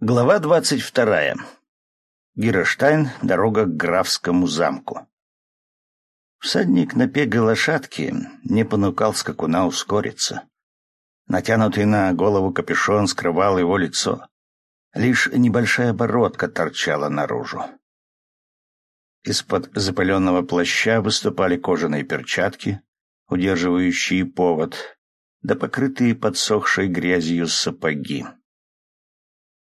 Глава двадцать вторая. Герештайн. Дорога к графскому замку. Всадник на пега лошадки не понукал скакуна ускориться. Натянутый на голову капюшон скрывал его лицо. Лишь небольшая бородка торчала наружу. Из-под запыленного плаща выступали кожаные перчатки, удерживающие повод, да покрытые подсохшей грязью сапоги.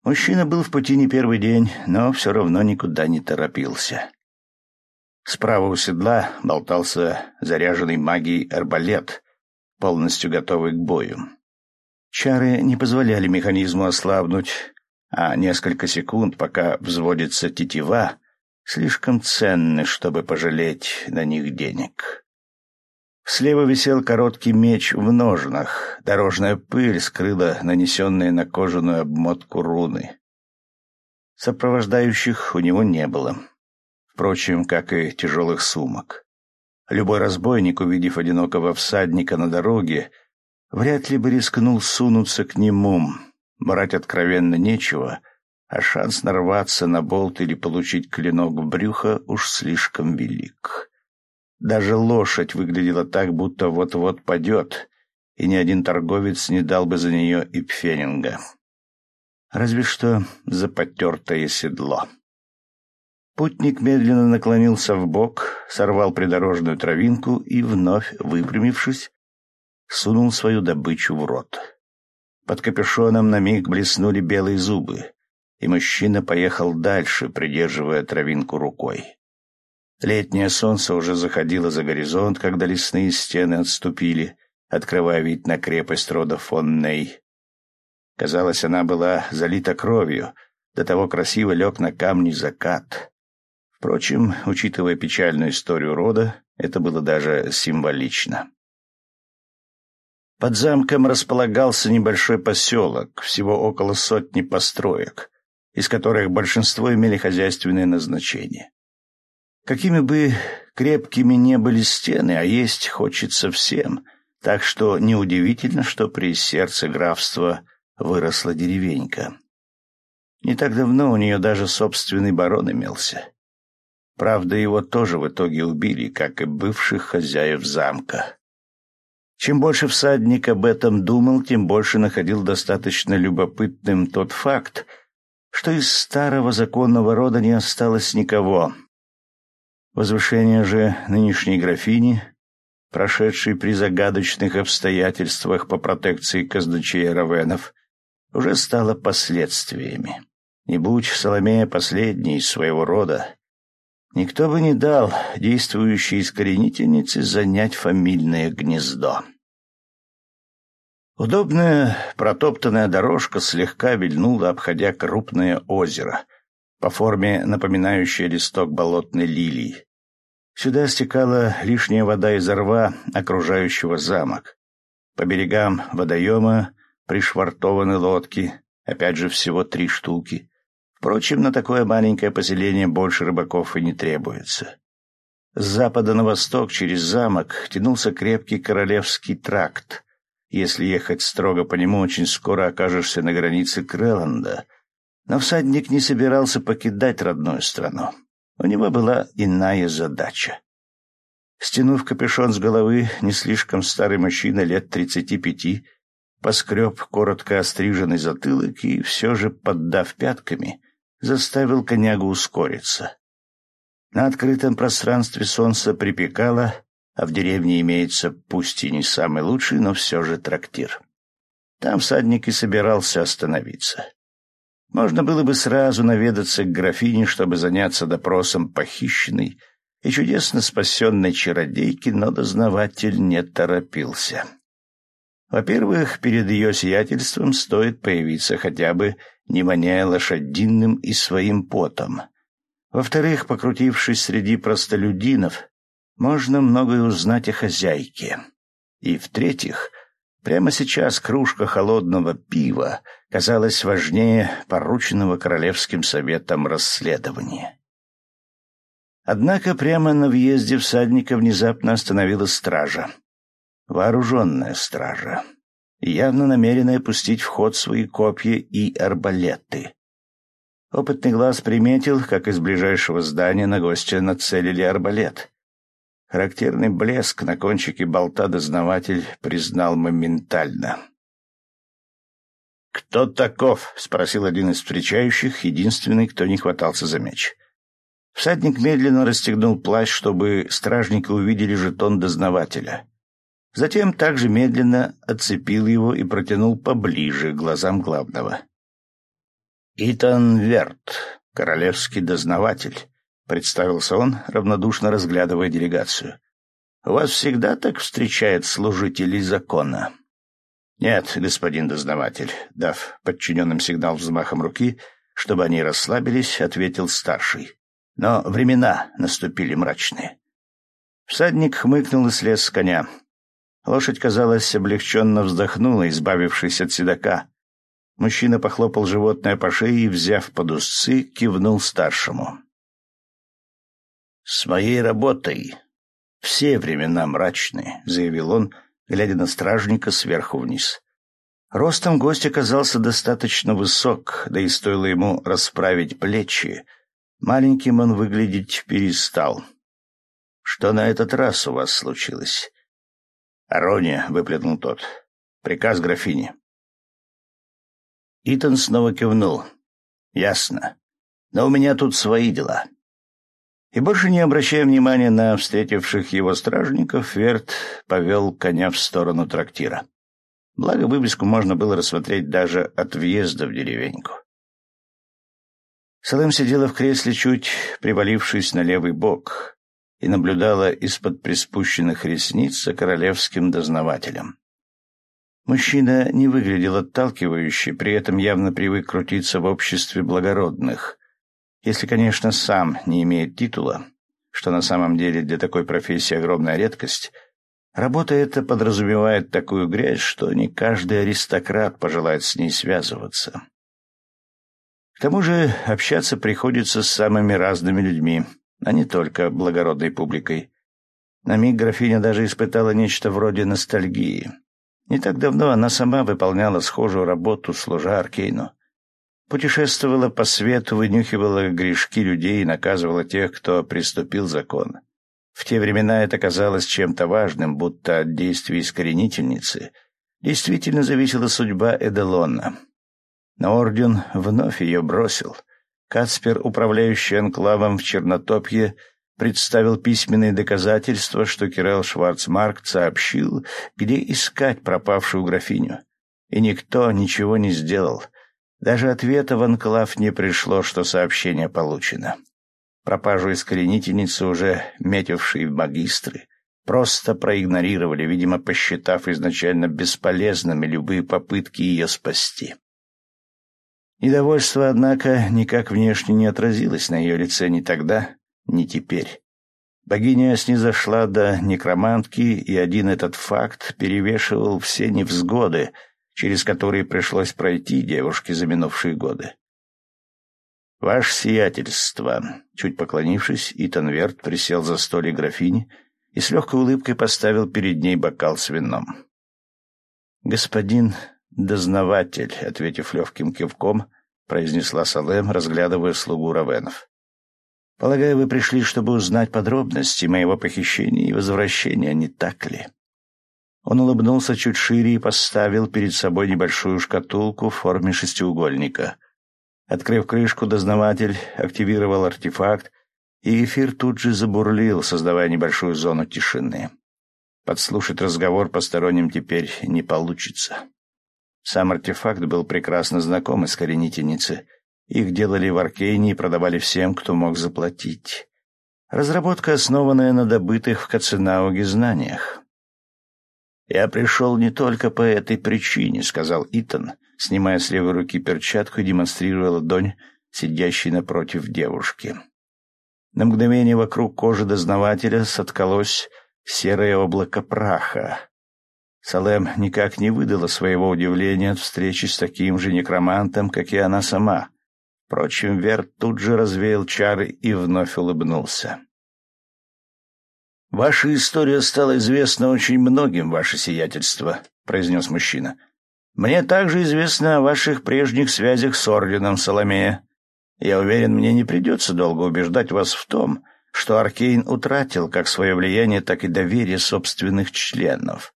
Мужчина был в пути не первый день, но все равно никуда не торопился. Справа у седла болтался заряженный магией арбалет, полностью готовый к бою. Чары не позволяли механизму ослабнуть, а несколько секунд, пока взводится тетива, слишком ценны, чтобы пожалеть на них денег. Слева висел короткий меч в ножнах. Дорожная пыль скрыла нанесенные на кожаную обмотку руны. Сопровождающих у него не было. Впрочем, как и тяжелых сумок. Любой разбойник, увидев одинокого всадника на дороге, вряд ли бы рискнул сунуться к нему. Брать откровенно нечего, а шанс нарваться на болт или получить клинок в брюхо уж слишком велик. Даже лошадь выглядела так, будто вот-вот падет, и ни один торговец не дал бы за нее и пфенинга. Разве что за потертое седло. Путник медленно наклонился в бок, сорвал придорожную травинку и, вновь выпрямившись, сунул свою добычу в рот. Под капюшоном на миг блеснули белые зубы, и мужчина поехал дальше, придерживая травинку рукой. Летнее солнце уже заходило за горизонт, когда лесные стены отступили, открывая вид на крепость рода фон Ней. Казалось, она была залита кровью, до того красиво лег на камни закат. Впрочем, учитывая печальную историю рода, это было даже символично. Под замком располагался небольшой поселок, всего около сотни построек, из которых большинство имели хозяйственное назначение. Какими бы крепкими не были стены, а есть хочется всем, так что неудивительно, что при сердце графства выросла деревенька. Не так давно у нее даже собственный барон имелся. Правда, его тоже в итоге убили, как и бывших хозяев замка. Чем больше всадник об этом думал, тем больше находил достаточно любопытным тот факт, что из старого законного рода не осталось никого — Возвышение же нынешней графини, прошедшей при загадочных обстоятельствах по протекции казначея Равенов, уже стало последствиями. Не будь Соломея последней из своего рода, никто бы не дал действующей искоренительнице занять фамильное гнездо. Удобная протоптанная дорожка слегка вильнула, обходя крупное озеро, по форме напоминающее листок болотной лилии. Сюда стекала лишняя вода из рва, окружающего замок. По берегам водоема пришвартованы лодки, опять же всего три штуки. Впрочем, на такое маленькое поселение больше рыбаков и не требуется. С запада на восток через замок тянулся крепкий королевский тракт. Если ехать строго по нему, очень скоро окажешься на границе Крэланда. Но всадник не собирался покидать родную страну. У него была иная задача. Стянув капюшон с головы, не слишком старый мужчина лет тридцати пяти поскреб коротко остриженный затылок и, все же поддав пятками, заставил конягу ускориться. На открытом пространстве солнце припекало, а в деревне имеется, пусть и не самый лучший, но все же трактир. Там всадник и собирался остановиться. Можно было бы сразу наведаться к графине, чтобы заняться допросом похищенной и чудесно спасенной чародейки, но дознаватель не торопился. Во-первых, перед ее сиятельством стоит появиться хотя бы не воняя лошадиным и своим потом. Во-вторых, покрутившись среди простолюдинов, можно многое узнать о хозяйке. И в-третьих, Прямо сейчас кружка холодного пива казалась важнее порученного Королевским советом расследования. Однако прямо на въезде всадника внезапно остановила стража. Вооруженная стража, явно намеренная пустить в ход свои копья и арбалеты. Опытный глаз приметил, как из ближайшего здания на гостя нацелили арбалет. Характерный блеск на кончике болта дознаватель признал моментально. «Кто таков?» — спросил один из встречающих, единственный, кто не хватался за меч. Всадник медленно расстегнул плащ, чтобы стражники увидели жетон дознавателя. Затем также медленно отцепил его и протянул поближе глазам главного. «Итан Верт, королевский дознаватель», — представился он, равнодушно разглядывая делегацию. «Вас всегда так встречают служители закона?» «Нет, господин дознаватель», — дав подчиненным сигнал взмахом руки, чтобы они расслабились, ответил старший. «Но времена наступили мрачные». Всадник хмыкнул и слез с коня. Лошадь, казалось, облегченно вздохнула, избавившись от седока. Мужчина похлопал животное по шее и, взяв под узцы, кивнул старшему. «С моей работой все времена мрачные», — заявил он, — глядя на стражника сверху вниз. Ростом гость оказался достаточно высок, да и стоило ему расправить плечи. Маленьким он выглядеть перестал. «Что на этот раз у вас случилось?» «Арония», — выплюнул тот. «Приказ графини». Итан снова кивнул. «Ясно. Но у меня тут свои дела. И больше не обращая внимания на встретивших его стражников, Верт повел коня в сторону трактира. Благо, вывеску можно было рассмотреть даже от въезда в деревеньку. Салем сидела в кресле, чуть привалившись на левый бок, и наблюдала из-под приспущенных ресниц за королевским дознавателем. Мужчина не выглядел отталкивающе, при этом явно привык крутиться в обществе благородных, если, конечно, сам не имеет титула, что на самом деле для такой профессии огромная редкость, работа эта подразумевает такую грязь, что не каждый аристократ пожелает с ней связываться. К тому же общаться приходится с самыми разными людьми, а не только благородной публикой. На миг графиня даже испытала нечто вроде ностальгии. Не так давно она сама выполняла схожую работу, служа Аркейну. Путешествовала по свету, вынюхивала грешки людей и наказывала тех, кто приступил закон. В те времена это казалось чем-то важным, будто от действий искоренительницы действительно зависела судьба Эделона. Но Орден вновь ее бросил. Кацпер, управляющий анклавом в Чернотопье, представил письменные доказательства, что Кирелл Шварцмарк сообщил, где искать пропавшую графиню. И никто ничего не сделал — даже ответа в анклав не пришло, что сообщение получено. Пропажу искоренительницы, уже метившие магистры, просто проигнорировали, видимо, посчитав изначально бесполезными любые попытки ее спасти. Недовольство, однако, никак внешне не отразилось на ее лице ни тогда, ни теперь. Богиня снизошла до некромантки, и один этот факт перевешивал все невзгоды — через которые пришлось пройти девушке за минувшие годы. «Ваше сиятельство!» Чуть поклонившись, Итан Верт присел за столик графини и с легкой улыбкой поставил перед ней бокал с вином. «Господин дознаватель», — ответив легким кивком, произнесла Салем, разглядывая слугу Равенов. «Полагаю, вы пришли, чтобы узнать подробности моего похищения и возвращения, не так ли?» Он улыбнулся чуть шире и поставил перед собой небольшую шкатулку в форме шестиугольника. Открыв крышку, дознаватель активировал артефакт, и эфир тут же забурлил, создавая небольшую зону тишины. Подслушать разговор посторонним теперь не получится. Сам артефакт был прекрасно знаком искоренительнице. Их делали в Аркейне и продавали всем, кто мог заплатить. Разработка, основанная на добытых в Каценауге знаниях. «Я пришел не только по этой причине», — сказал Итан, снимая с левой руки перчатку и демонстрируя ладонь, сидящей напротив девушки. На мгновение вокруг кожи дознавателя соткалось серое облако праха. Салем никак не выдала своего удивления от встречи с таким же некромантом, как и она сама. Впрочем, Верт тут же развеял чары и вновь улыбнулся. «Ваша история стала известна очень многим, ваше сиятельство», — произнес мужчина. «Мне также известно о ваших прежних связях с орденом Соломея. Я уверен, мне не придется долго убеждать вас в том, что Аркейн утратил как свое влияние, так и доверие собственных членов.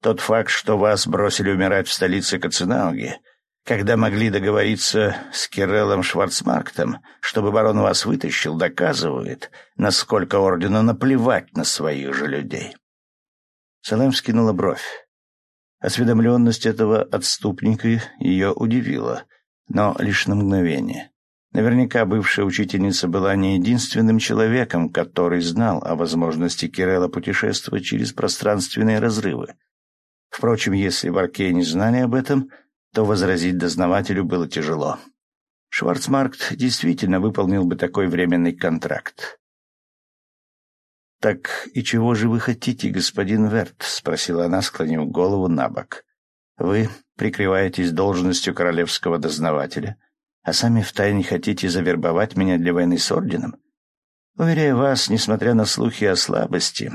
Тот факт, что вас бросили умирать в столице Каценауги, когда могли договориться с Киреллом Шварцмарктом, чтобы барон вас вытащил, доказывает, насколько ордену наплевать на своих же людей. Салем скинула бровь. Осведомленность этого отступника ее удивила, но лишь на мгновение. Наверняка бывшая учительница была не единственным человеком, который знал о возможности Кирелла путешествовать через пространственные разрывы. Впрочем, если в Аркейне знали об этом, то возразить дознавателю было тяжело. Шварцмаркт действительно выполнил бы такой временный контракт. «Так и чего же вы хотите, господин Верт?» — спросила она, склонив голову на бок. «Вы прикрываетесь должностью королевского дознавателя» а сами втайне хотите завербовать меня для войны с орденом? Уверяю вас, несмотря на слухи о слабости,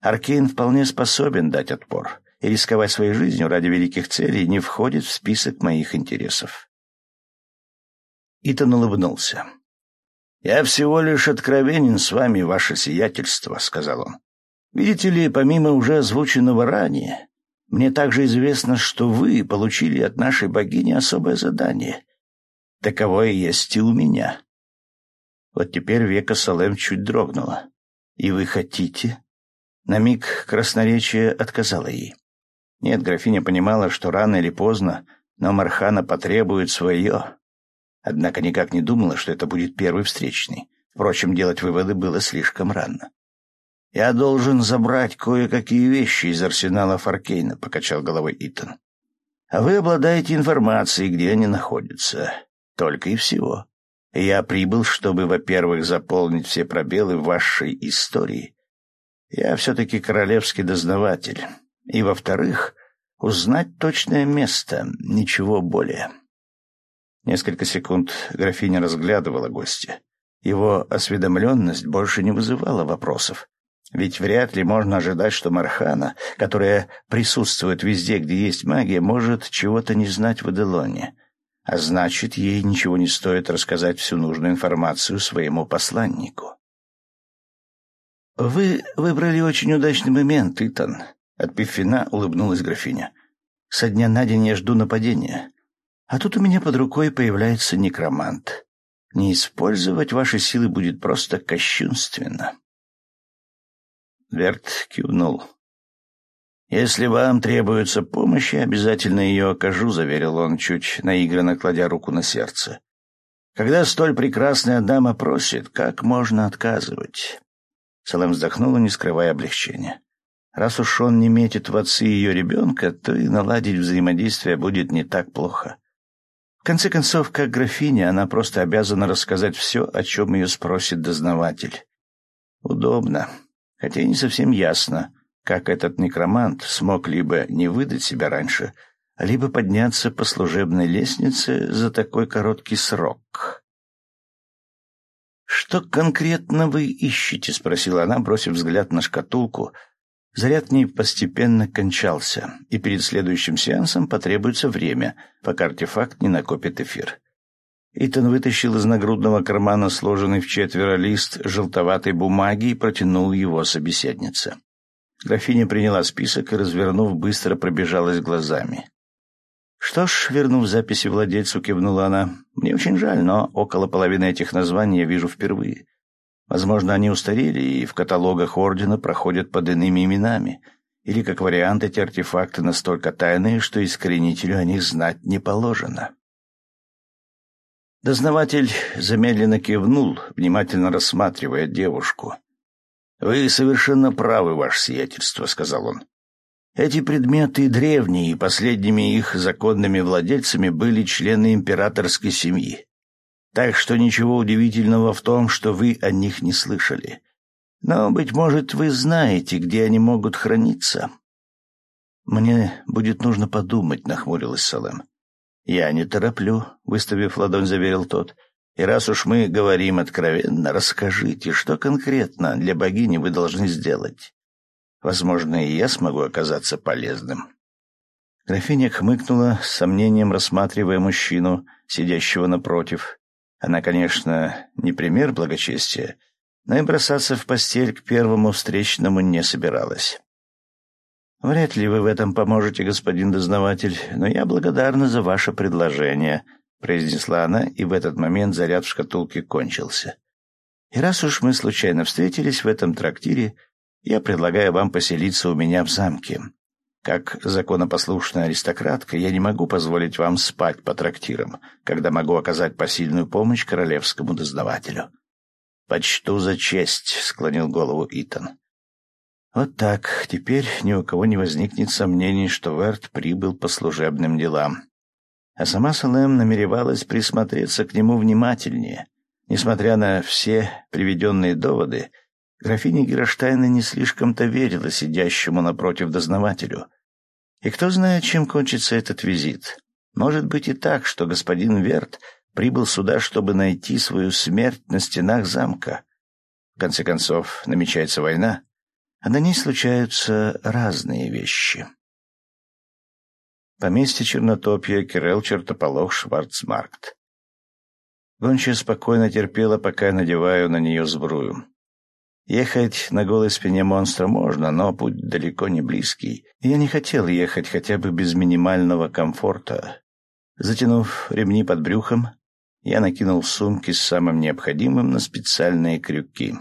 Аркейн вполне способен дать отпор, и рисковать своей жизнью ради великих целей не входит в список моих интересов. Итан улыбнулся. «Я всего лишь откровенен с вами, ваше сиятельство», — сказал он. «Видите ли, помимо уже озвученного ранее, мне также известно, что вы получили от нашей богини особое задание, Таковое есть и у меня. Вот теперь века Салем чуть дрогнула. И вы хотите? На миг красноречие отказало ей. Нет, графиня понимала, что рано или поздно, но Мархана потребует свое. Однако никак не думала, что это будет первый встречный. Впрочем, делать выводы было слишком рано. «Я должен забрать кое-какие вещи из арсенала Фаркейна», — покачал головой Итан. «А вы обладаете информацией, где они находятся. Только и всего. Я прибыл, чтобы, во-первых, заполнить все пробелы в вашей истории. Я все-таки королевский дознаватель. И, во-вторых, узнать точное место, ничего более. Несколько секунд графиня разглядывала гостя. Его осведомленность больше не вызывала вопросов. Ведь вряд ли можно ожидать, что Мархана, которая присутствует везде, где есть магия, может чего-то не знать в Эделоне а значит, ей ничего не стоит рассказать всю нужную информацию своему посланнику. «Вы выбрали очень удачный момент, Итан», — отпив вина, улыбнулась графиня. «Со дня на день я жду нападения. А тут у меня под рукой появляется некромант. Не использовать ваши силы будет просто кощунственно». Верт кивнул. «Если вам требуется помощь, я обязательно ее окажу», — заверил он, чуть наигранно кладя руку на сердце. «Когда столь прекрасная дама просит, как можно отказывать?» Салем вздохнула, не скрывая облегчения. «Раз уж он не метит в отцы ее ребенка, то и наладить взаимодействие будет не так плохо. В конце концов, как графиня, она просто обязана рассказать все, о чем ее спросит дознаватель. Удобно, хотя и не совсем ясно» как этот некромант смог либо не выдать себя раньше, либо подняться по служебной лестнице за такой короткий срок. «Что конкретно вы ищете?» — спросила она, бросив взгляд на шкатулку. Заряд в ней постепенно кончался, и перед следующим сеансом потребуется время, пока артефакт не накопит эфир. Итан вытащил из нагрудного кармана сложенный в четверо лист желтоватой бумаги и протянул его собеседнице. Графиня приняла список и, развернув, быстро пробежалась глазами. «Что ж», — вернув записи владельцу, кивнула она, — «мне очень жаль, но около половины этих названий я вижу впервые. Возможно, они устарели и в каталогах Ордена проходят под иными именами, или, как вариант, эти артефакты настолько тайные, что искоренителю о них знать не положено». Дознаватель замедленно кивнул, внимательно рассматривая девушку — «Вы совершенно правы, ваше сиятельство», — сказал он. «Эти предметы древние, и последними их законными владельцами были члены императорской семьи. Так что ничего удивительного в том, что вы о них не слышали. Но, быть может, вы знаете, где они могут храниться». «Мне будет нужно подумать», — нахмурилась Салем. «Я не тороплю», — выставив ладонь, заверил тот. И раз уж мы говорим откровенно, расскажите, что конкретно для богини вы должны сделать. Возможно, и я смогу оказаться полезным. Графиня хмыкнула, с сомнением рассматривая мужчину, сидящего напротив. Она, конечно, не пример благочестия, но и бросаться в постель к первому встречному не собиралась. «Вряд ли вы в этом поможете, господин дознаватель, но я благодарна за ваше предложение», — произнесла она, и в этот момент заряд в шкатулке кончился. «И раз уж мы случайно встретились в этом трактире, я предлагаю вам поселиться у меня в замке. Как законопослушная аристократка, я не могу позволить вам спать по трактирам, когда могу оказать посильную помощь королевскому дознавателю». «Почту за честь», — склонил голову Итан. Вот так. Теперь ни у кого не возникнет сомнений, что Верт прибыл по служебным делам. А сама Салем намеревалась присмотреться к нему внимательнее. Несмотря на все приведенные доводы, графиня Гераштайна не слишком-то верила сидящему напротив дознавателю. И кто знает, чем кончится этот визит. Может быть и так, что господин Верт прибыл сюда, чтобы найти свою смерть на стенах замка. В конце концов, намечается война, а на ней случаются разные вещи. Поместье Чернотопья, Кирелл, Чертополох, Шварцмаркт. Гончая спокойно терпела, пока я надеваю на нее сбрую. Ехать на голой спине монстра можно, но путь далеко не близкий. Я не хотел ехать хотя бы без минимального комфорта. Затянув ремни под брюхом, я накинул сумки с самым необходимым на специальные крюки.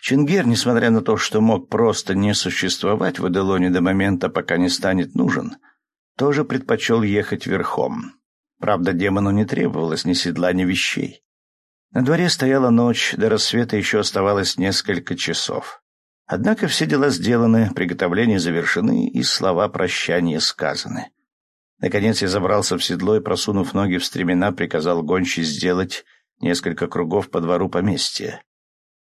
Чингер, несмотря на то, что мог просто не существовать в Эделоне до момента, пока не станет нужен, тоже предпочел ехать верхом. Правда, демону не требовалось ни седла, ни вещей. На дворе стояла ночь, до рассвета еще оставалось несколько часов. Однако все дела сделаны, приготовления завершены и слова прощания сказаны. Наконец я забрался в седло и, просунув ноги в стремена, приказал гончей сделать несколько кругов по двору поместья.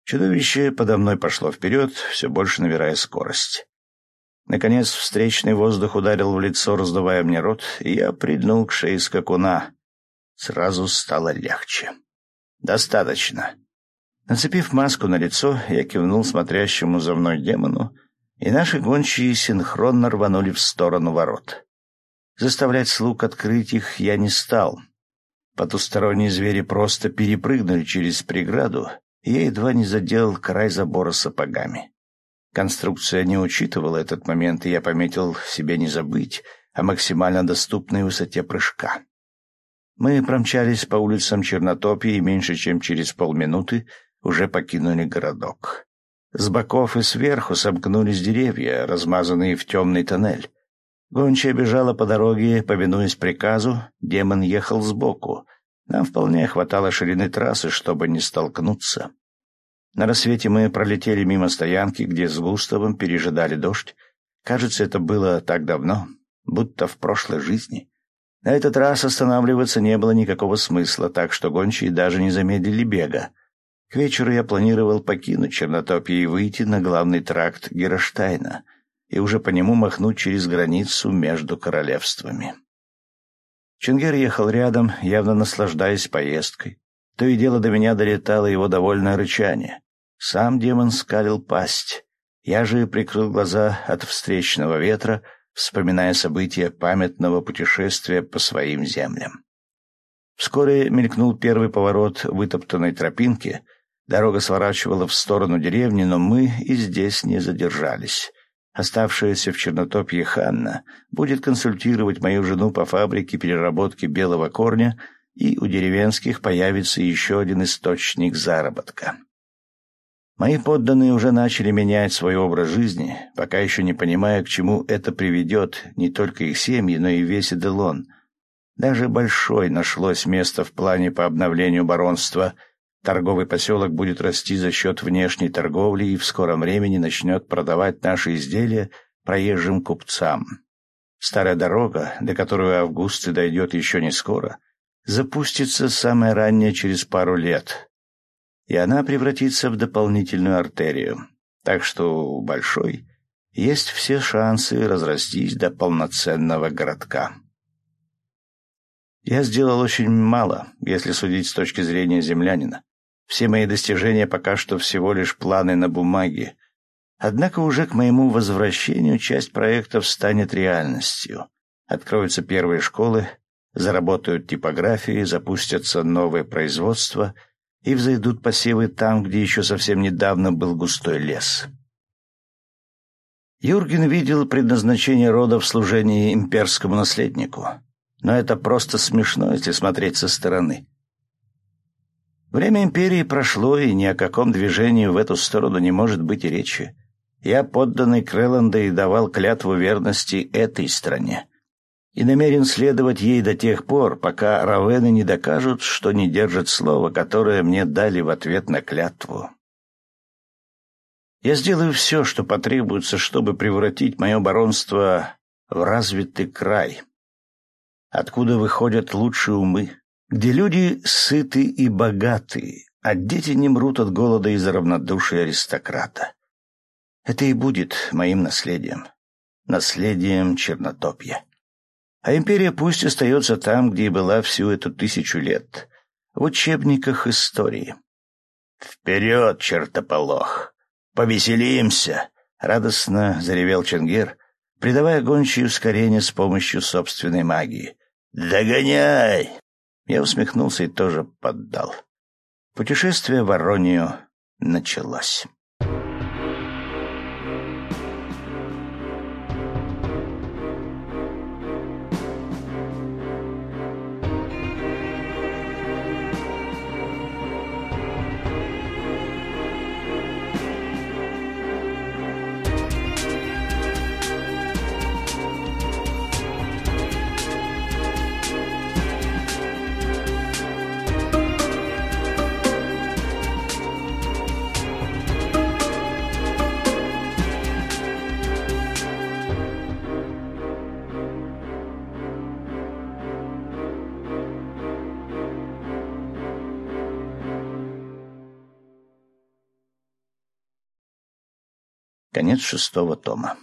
Чудовище подо мной пошло вперед, все больше набирая скорость. Наконец встречный воздух ударил в лицо, раздувая мне рот, и я прильнул к шее скакуна. Сразу стало легче. «Достаточно». Нацепив маску на лицо, я кивнул смотрящему за мной демону, и наши гончие синхронно рванули в сторону ворот. Заставлять слуг открыть их я не стал. Потусторонние звери просто перепрыгнули через преграду я едва не задел край забора сапогами. Конструкция не учитывала этот момент, и я пометил себе не забыть о максимально доступной высоте прыжка. Мы промчались по улицам Чернотопии и меньше чем через полминуты уже покинули городок. С боков и сверху сомкнулись деревья, размазанные в темный тоннель. Гончая бежала по дороге, повинуясь приказу, демон ехал сбоку, нам вполне хватало ширины трассы, чтобы не столкнуться. На рассвете мы пролетели мимо стоянки, где с Густавом пережидали дождь. Кажется, это было так давно, будто в прошлой жизни. На этот раз останавливаться не было никакого смысла, так что гончие даже не замедлили бега. К вечеру я планировал покинуть Чернотопье и выйти на главный тракт Гераштайна и уже по нему махнуть через границу между королевствами. Чингер ехал рядом, явно наслаждаясь поездкой. То и дело до меня долетало его довольное рычание. Сам демон скалил пасть. Я же прикрыл глаза от встречного ветра, вспоминая события памятного путешествия по своим землям. Вскоре мелькнул первый поворот вытоптанной тропинки. Дорога сворачивала в сторону деревни, но мы и здесь не задержались. Оставшаяся в Чернотопье Ханна будет консультировать мою жену по фабрике переработки белого корня, и у деревенских появится еще один источник заработка. Мои подданные уже начали менять свой образ жизни, пока еще не понимая, к чему это приведет не только их семьи, но и весь Эделон. Даже Большой нашлось место в плане по обновлению баронства — Торговый поселок будет расти за счет внешней торговли и в скором времени начнет продавать наши изделия проезжим купцам. Старая дорога, до которой Августы дойдет еще не скоро, запустится самое раннее через пару лет, и она превратится в дополнительную артерию. Так что у Большой есть все шансы разрастись до полноценного городка. Я сделал очень мало, если судить с точки зрения землянина. Все мои достижения пока что всего лишь планы на бумаге. Однако уже к моему возвращению часть проектов станет реальностью. Откроются первые школы, заработают типографии, запустятся новые производства и взойдут посевы там, где еще совсем недавно был густой лес. Юрген видел предназначение рода в служении имперскому наследнику, но это просто смешно, если смотреть со стороны. Время империи прошло, и ни о каком движении в эту сторону не может быть и речи. Я подданный Крэланда и давал клятву верности этой стране и намерен следовать ей до тех пор, пока равены не докажут, что не держат слово, которое мне дали в ответ на клятву. Я сделаю все, что потребуется, чтобы превратить мое баронство в развитый край, откуда выходят лучшие умы, где люди сыты и богаты, а дети не мрут от голода из-за равнодушия аристократа. Это и будет моим наследием, наследием Чернотопья. А империя пусть остается там, где и была всю эту тысячу лет, в учебниках истории. «Вперед, чертополох! Повеселимся!» — радостно заревел Ченгер, придавая гончей ускорение с помощью собственной магии. «Догоняй!» Я усмехнулся и тоже поддал. Путешествие в Воронию началось. Конец шестого тома.